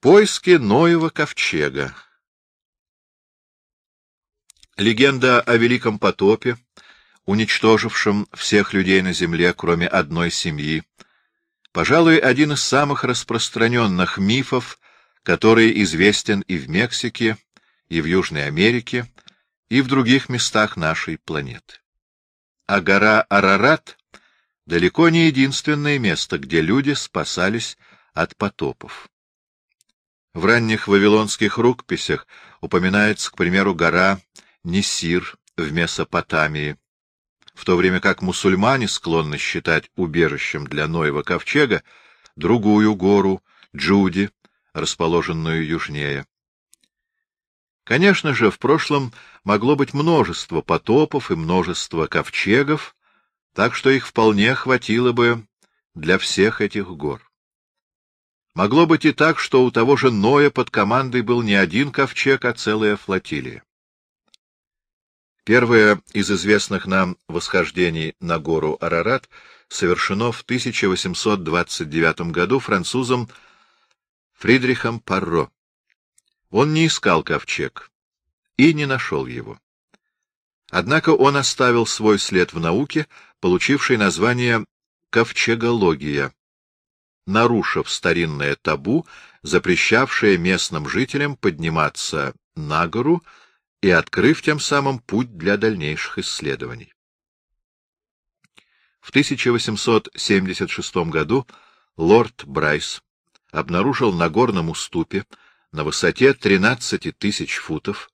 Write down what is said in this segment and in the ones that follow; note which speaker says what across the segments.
Speaker 1: Поиски Ноева ковчега Легенда о Великом потопе, уничтожившем всех людей на земле, кроме одной семьи, пожалуй, один из самых распространенных мифов, который известен и в Мексике, и в Южной Америке, и в других местах нашей планеты. А гора Арарат далеко не единственное место, где люди спасались от потопов. В ранних вавилонских рукописях упоминается, к примеру, гора Нисир в Месопотамии, в то время как мусульмане склонны считать убежищем для Ноева ковчега другую гору Джуди, расположенную южнее. Конечно же, в прошлом могло быть множество потопов и множество ковчегов, так что их вполне хватило бы для всех этих гор. Могло быть и так, что у того же Ноя под командой был не один ковчег, а целая флотилия. Первое из известных нам восхождений на гору Арарат совершено в 1829 году французом Фридрихом Парро. Он не искал ковчег и не нашел его. Однако он оставил свой след в науке, получивший название ковчегология, нарушив старинное табу, запрещавшее местным жителям подниматься на гору и открыв тем самым путь для дальнейших исследований. В 1876 году лорд Брайс обнаружил на горном уступе на высоте 13 тысяч футов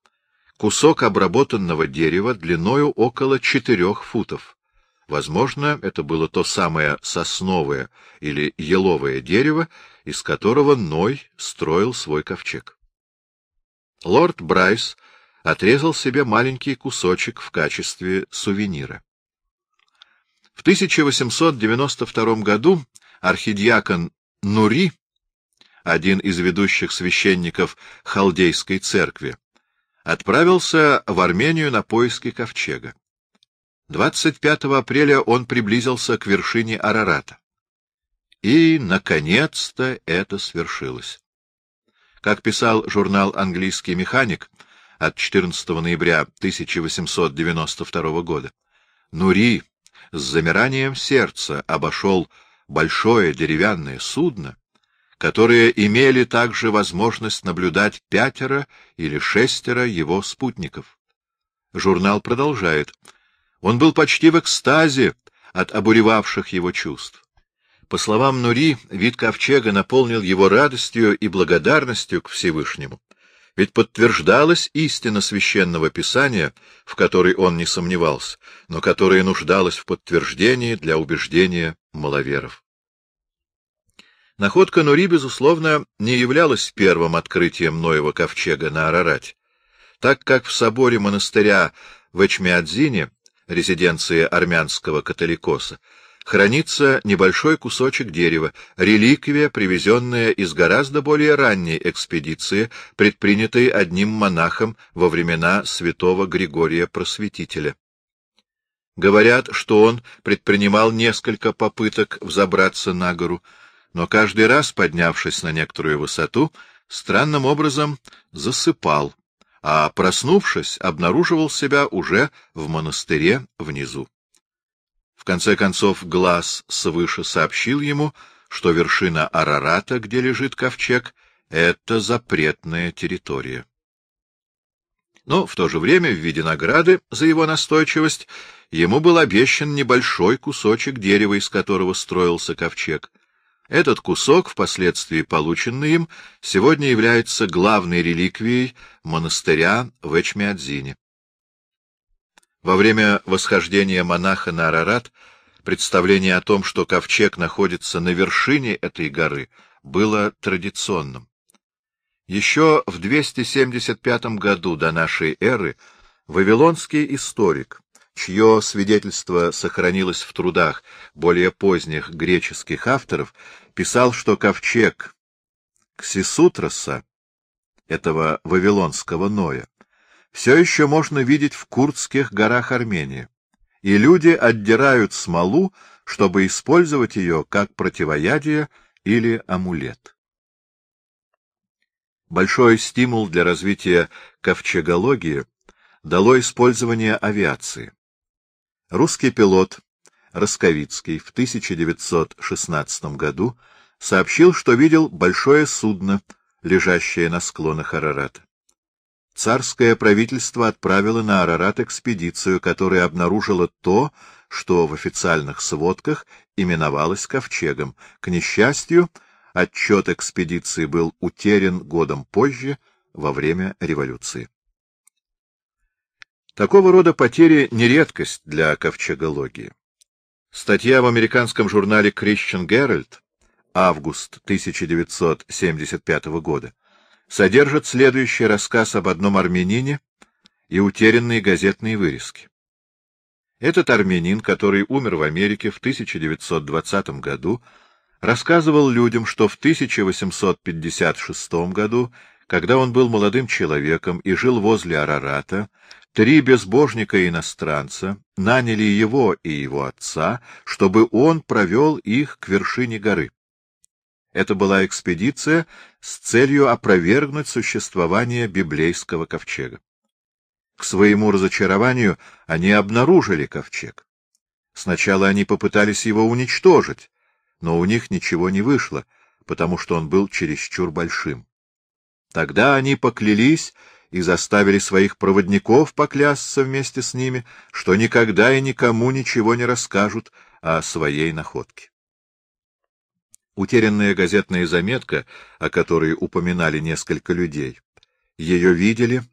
Speaker 1: кусок обработанного дерева длиною около 4 футов, Возможно, это было то самое сосновое или еловое дерево, из которого Ной строил свой ковчег. Лорд Брайс отрезал себе маленький кусочек в качестве сувенира. В 1892 году архидиакон Нури, один из ведущих священников Халдейской церкви, отправился в Армению на поиски ковчега. 25 апреля он приблизился к вершине Арарата. И, наконец-то, это свершилось. Как писал журнал «Английский механик» от 14 ноября 1892 года, Нури с замиранием сердца обошел большое деревянное судно, которое имели также возможность наблюдать пятеро или шестеро его спутников. Журнал продолжает — он был почти в экстазе от обуревавших его чувств. По словам Нури, вид ковчега наполнил его радостью и благодарностью к Всевышнему. Ведь подтверждалась истина священного писания, в которой он не сомневался, но которая нуждалась в подтверждении для убеждения маловеров. Находка Нури, безусловно, не являлась первым открытием Ноева ковчега на Арарате, так как в соборе монастыря в Эчмиадзине резиденции армянского католикоса, хранится небольшой кусочек дерева, реликвия, привезенная из гораздо более ранней экспедиции, предпринятой одним монахом во времена святого Григория Просветителя. Говорят, что он предпринимал несколько попыток взобраться на гору, но каждый раз, поднявшись на некоторую высоту, странным образом засыпал, а, проснувшись, обнаруживал себя уже в монастыре внизу. В конце концов, глаз свыше сообщил ему, что вершина Арарата, где лежит ковчег, — это запретная территория. Но в то же время, в виде награды за его настойчивость, ему был обещан небольшой кусочек дерева, из которого строился ковчег — этот кусок, впоследствии полученный им, сегодня является главной реликвией монастыря в Эчмиадзине. Во время восхождения монаха на Арарат представление о том, что ковчег находится на вершине этой горы, было традиционным. Еще в 275 году до нашей эры вавилонский историк чье свидетельство сохранилось в трудах более поздних греческих авторов, писал, что ковчег Ксисутроса, этого вавилонского Ноя, все еще можно видеть в Курдских горах Армении, и люди отдирают смолу, чтобы использовать ее как противоядие или амулет. Большой стимул для развития ковчегологии дало использование авиации. Русский пилот Росковицкий в 1916 году сообщил, что видел большое судно, лежащее на склонах Арарата. Царское правительство отправило на Арарат экспедицию, которая обнаружила то, что в официальных сводках именовалось ковчегом. К несчастью, отчет экспедиции был утерян годом позже, во время революции. Такого рода потери — не редкость для ковчегологии. Статья в американском журнале Christian Herald август 1975 года содержит следующий рассказ об одном армянине и утерянные газетные вырезки. Этот армянин, который умер в Америке в 1920 году, рассказывал людям, что в 1856 году, когда он был молодым человеком и жил возле Арарата, три безбожника-иностранца наняли его и его отца, чтобы он провел их к вершине горы. Это была экспедиция с целью опровергнуть существование библейского ковчега. К своему разочарованию они обнаружили ковчег. Сначала они попытались его уничтожить, но у них ничего не вышло, потому что он был чересчур большим. Тогда они поклялись и заставили своих проводников поклясться вместе с ними, что никогда и никому ничего не расскажут о своей находке. Утерянная газетная заметка, о которой упоминали несколько людей, ее видели,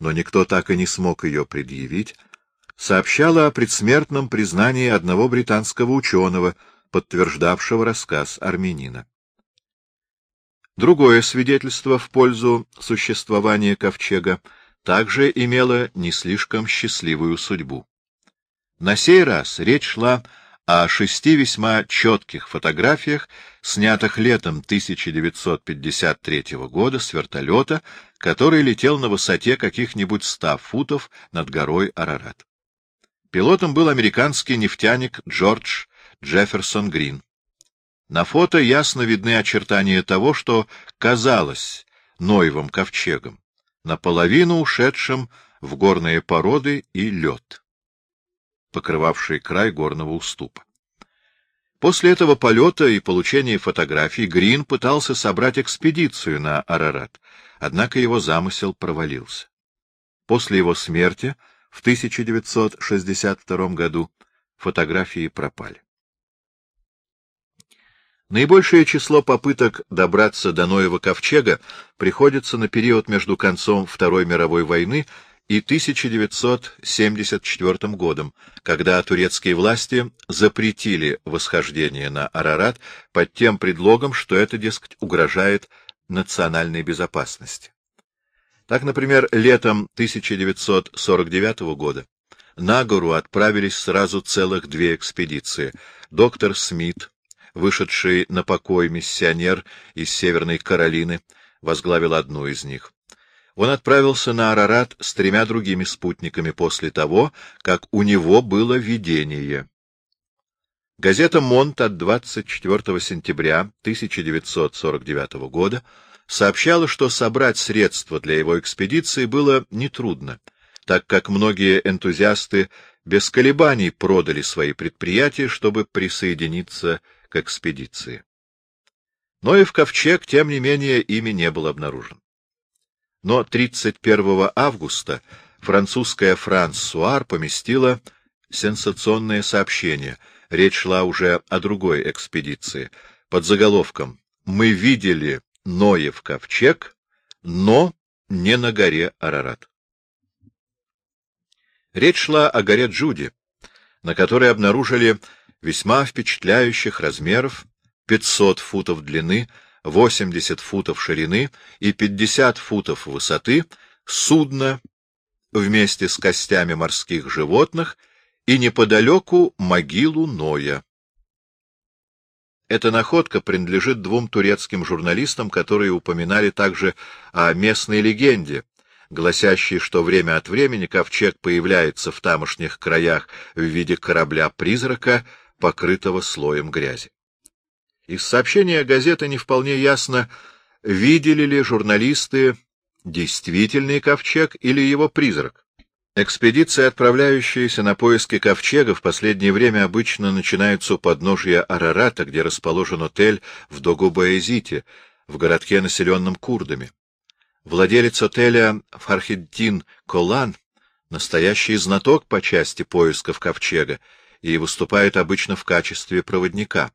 Speaker 1: но никто так и не смог ее предъявить, сообщала о предсмертном признании одного британского ученого, подтверждавшего рассказ армянина. Другое свидетельство в пользу существования ковчега также имело не слишком счастливую судьбу. На сей раз речь шла о шести весьма четких фотографиях, снятых летом 1953 года с вертолета, который летел на высоте каких-нибудь ста футов над горой Арарат. Пилотом был американский нефтяник Джордж Джефферсон Грин. На фото ясно видны очертания того, что казалось Ноевым ковчегом, наполовину ушедшим в горные породы и лед покрывавший край горного уступа. После этого полета и получения фотографий Грин пытался собрать экспедицию на Арарат, однако его замысел провалился. После его смерти в 1962 году фотографии пропали. Наибольшее число попыток добраться до Ноева ковчега приходится на период между концом Второй мировой войны и 1974 годом, когда турецкие власти запретили восхождение на Арарат под тем предлогом, что это, дескать, угрожает национальной безопасности. Так, например, летом 1949 года на гору отправились сразу целых две экспедиции. Доктор Смит, вышедший на покой миссионер из Северной Каролины, возглавил одну из них. Он отправился на Арарат с тремя другими спутниками после того, как у него было видение. Газета «Монт» от 24 сентября 1949 года сообщала, что собрать средства для его экспедиции было нетрудно, так как многие энтузиасты без колебаний продали свои предприятия, чтобы присоединиться к экспедиции. Но и в ковчег, тем не менее, ими не был обнаружен. Но 31 августа французская «Франсуар» поместила сенсационное сообщение. Речь шла уже о другой экспедиции. Под заголовком «Мы видели Ноев ковчег, но не на горе Арарат». Речь шла о горе Джуди, на которой обнаружили весьма впечатляющих размеров 500 футов длины, 80 футов ширины и 50 футов высоты судно вместе с костями морских животных и неподалеку могилу Ноя. Эта находка принадлежит двум турецким журналистам, которые упоминали также о местной легенде, гласящей, что время от времени ковчег появляется в тамошних краях в виде корабля-призрака, покрытого слоем грязи. Из сообщения газеты не вполне ясно, видели ли журналисты действительный ковчег или его призрак. Экспедиции, отправляющиеся на поиски ковчега, в последнее время обычно начинаются у подножия Арарата, где расположен отель в Догубаэзите, в городке, населенном курдами. Владелец отеля Фархиддин Колан — настоящий знаток по части поисков ковчега и выступает обычно в качестве проводника.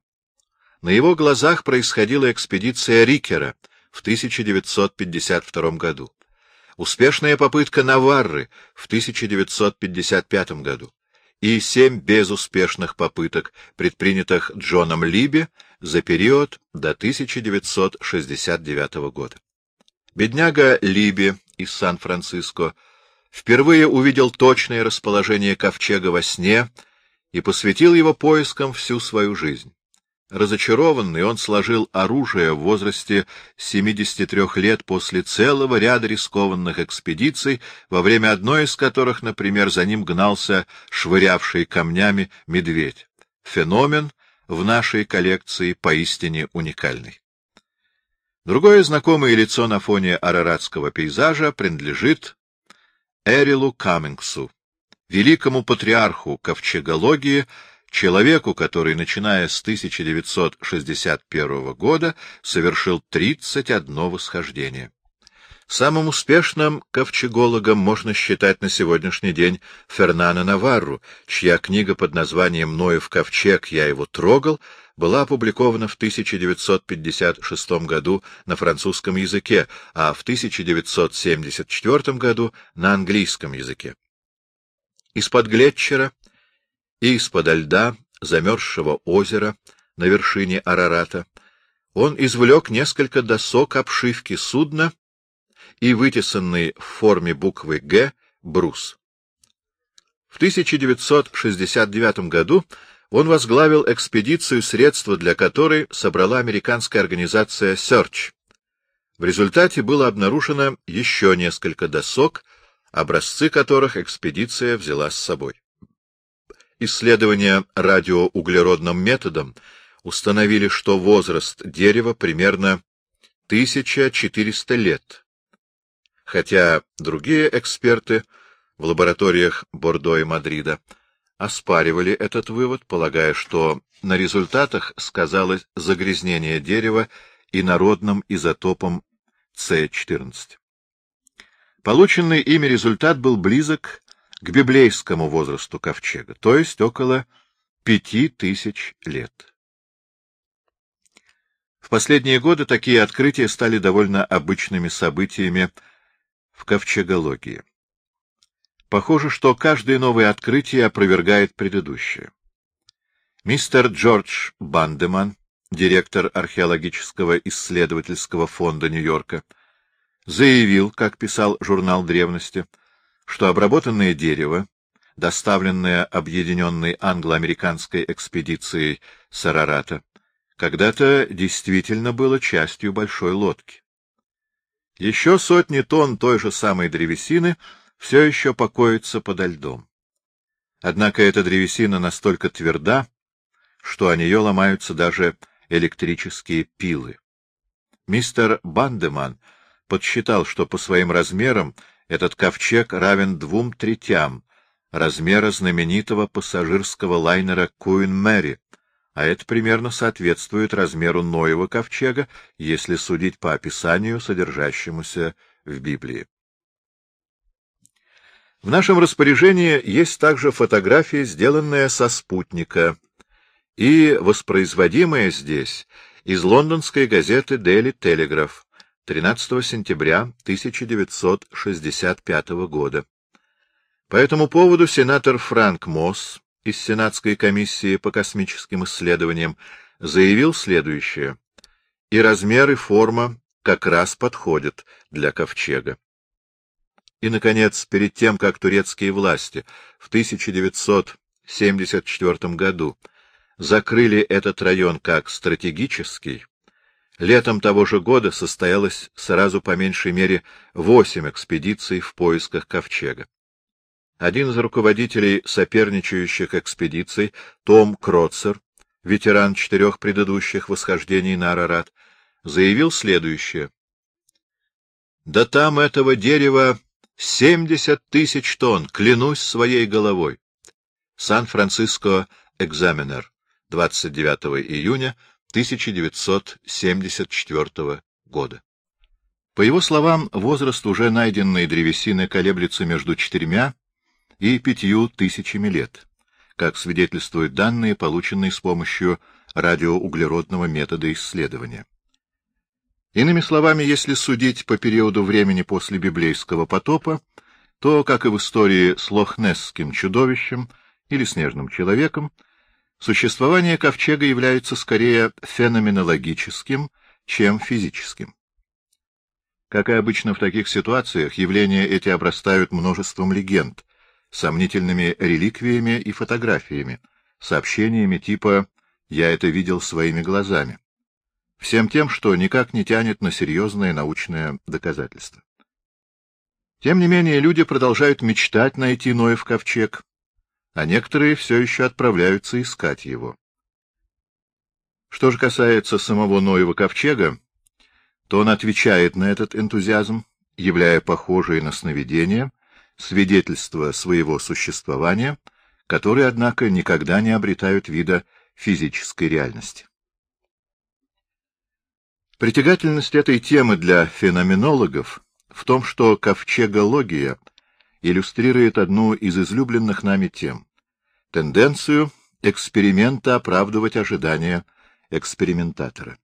Speaker 1: На его глазах происходила экспедиция Рикера в 1952 году. Успешная попытка Наварры в 1955 году и семь безуспешных попыток, предпринятых Джоном Либи за период до 1969 года. Бедняга Либи из Сан-Франциско впервые увидел точное расположение ковчега во сне и посвятил его поискам всю свою жизнь. Разочарованный, он сложил оружие в возрасте 73 лет после целого ряда рискованных экспедиций, во время одной из которых, например, за ним гнался швырявший камнями медведь. Феномен в нашей коллекции поистине уникальный. Другое знакомое лицо на фоне араратского пейзажа принадлежит Эрилу Каммингсу, великому патриарху ковчегологии, человеку, который, начиная с 1961 года, совершил 31 восхождение. Самым успешным ковчегологом можно считать на сегодняшний день Фернана Наварру, чья книга под названием «Ноев ковчег. Я его трогал» была опубликована в 1956 году на французском языке, а в 1974 году на английском языке. Из-под Глетчера и из-под льда замерзшего озера на вершине Арарата он извлек несколько досок обшивки судна и вытесанный в форме буквы «Г» брус. В 1969 году он возглавил экспедицию, средства для которой собрала американская организация Search. В результате было обнаружено еще несколько досок, образцы которых экспедиция взяла с собой. Исследования радиоуглеродным методом установили, что возраст дерева примерно 1400 лет, хотя другие эксперты в лабораториях Бордо и Мадрида оспаривали этот вывод, полагая, что на результатах сказалось загрязнение дерева инородным изотопом С14. Полученный ими результат был близок к библейскому возрасту ковчега, то есть около пяти тысяч лет. В последние годы такие открытия стали довольно обычными событиями в ковчегологии. Похоже, что каждое новое открытие опровергает предыдущее. Мистер Джордж Бандеман, директор археологического исследовательского фонда Нью-Йорка, заявил, как писал журнал древности, что обработанное дерево, доставленное объединенной англо-американской экспедицией Сарарата, когда-то действительно было частью большой лодки. Еще сотни тонн той же самой древесины все еще покоятся подо льдом. Однако эта древесина настолько тверда, что о нее ломаются даже электрические пилы. Мистер Бандеман подсчитал, что по своим размерам этот ковчег равен двум третям размера знаменитого пассажирского лайнера Куин Мэри, а это примерно соответствует размеру Ноева ковчега, если судить по описанию, содержащемуся в Библии. В нашем распоряжении есть также фотография, сделанная со спутника и воспроизводимая здесь из лондонской газеты Daily Telegraph, 13 сентября 1965 года. По этому поводу сенатор Франк Мосс из Сенатской комиссии по космическим исследованиям заявил следующее. И размер и форма как раз подходят для ковчега. И, наконец, перед тем, как турецкие власти в 1974 году закрыли этот район как стратегический, Летом того же года состоялось сразу по меньшей мере восемь экспедиций в поисках ковчега. Один из руководителей соперничающих экспедиций, Том Кроцер, ветеран четырех предыдущих восхождений на Арарат, заявил следующее. Да там этого дерева семьдесят тысяч тонн, клянусь своей головой. Сан-Франциско Экзаменер, 29 июня 1974 года. По его словам, возраст уже найденной древесины колеблется между четырьмя и пятью тысячами лет, как свидетельствуют данные, полученные с помощью радиоуглеродного метода исследования. Иными словами, если судить по периоду времени после библейского потопа, то, как и в истории с лохнесским чудовищем или снежным человеком, существование ковчега является скорее феноменологическим, чем физическим. Как и обычно в таких ситуациях, явления эти обрастают множеством легенд, сомнительными реликвиями и фотографиями, сообщениями типа «я это видел своими глазами», всем тем, что никак не тянет на серьезное научное доказательство. Тем не менее, люди продолжают мечтать найти Ноев ковчег, а некоторые все еще отправляются искать его. Что же касается самого Ноева ковчега, то он отвечает на этот энтузиазм, являя похожие на сновидения свидетельства своего существования, которые, однако, никогда не обретают вида физической реальности. Притягательность этой темы для феноменологов в том, что ковчегология иллюстрирует одну из излюбленных нами тем — тенденцию эксперимента оправдывать ожидания экспериментатора.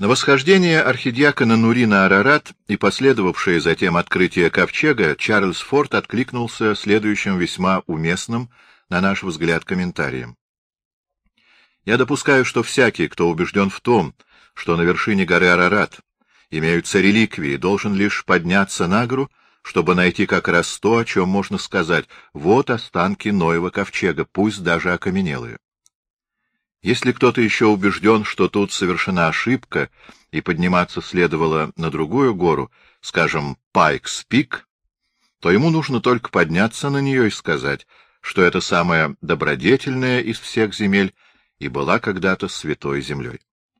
Speaker 1: На восхождение архидиакона Нурина Арарат и последовавшее затем открытие ковчега Чарльз Форд откликнулся следующим весьма уместным, на наш взгляд, комментарием. Я допускаю, что всякий, кто убежден в том, что на вершине горы Арарат имеются реликвии, должен лишь подняться на гору, чтобы найти как раз то, о чем можно сказать, вот останки Ноева ковчега, пусть даже окаменелые. Если кто-то еще убежден, что тут совершена ошибка, и подниматься следовало на другую гору, скажем, Пайкс-Пик, то ему нужно только подняться на нее и сказать, что это самая добродетельная из всех земель и была когда-то святой землей.